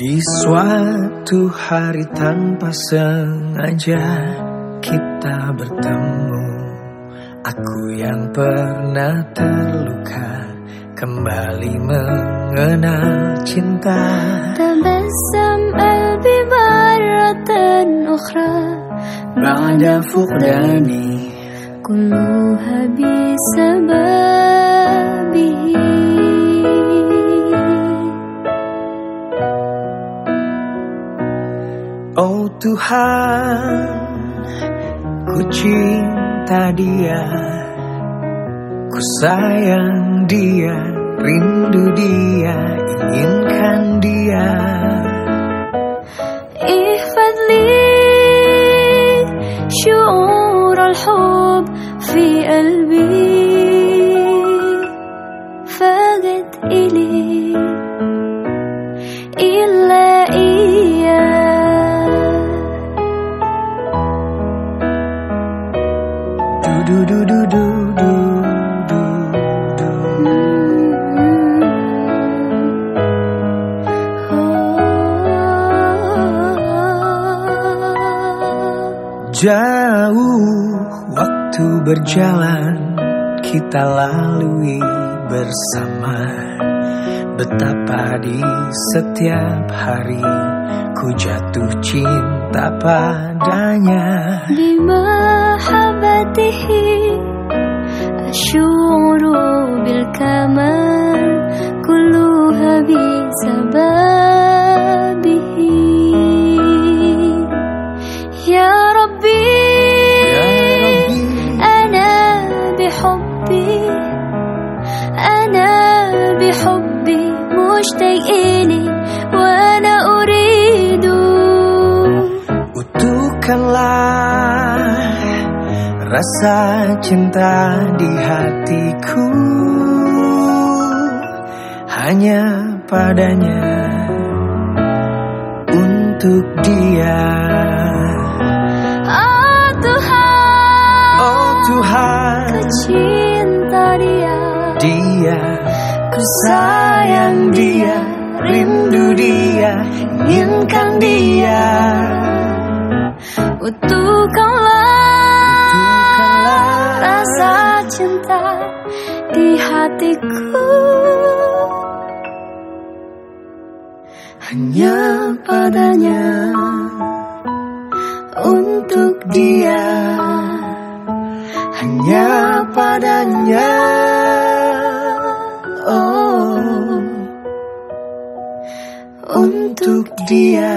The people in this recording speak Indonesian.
Di suatu hari tanpa sengaja kita bertemu Aku yang pernah terluka Kembali mengenal cinta تبسم قلبي مرة أخرى بعد فقداني كلها بسببه Tuhan Ku cinta dia Ku sayang dia Rindu dia Inginkan dia احفظ لي شعور الحب في قلبي فقد إلي إلا Du Jauh waktu berjalan kita lalui bersama. Betapa di setiap hari ku jatuh cinta padanya بمحبته أشعر بالكمال كلها بسببه يا ربي أنا بحبي أنا بحبي مشتاق rasa cinta di hatiku. Hanya padanya Untuk dia. Oh Tuhan. Oh Tuhan. Ku cinta dia. Dia. Ku sayang dia. Rindu dia. Inginkan dia. Utuhkanlah cinta di hatiku. Hanya padanya Untuk dia. Hanya padanya. Oh Untuk dia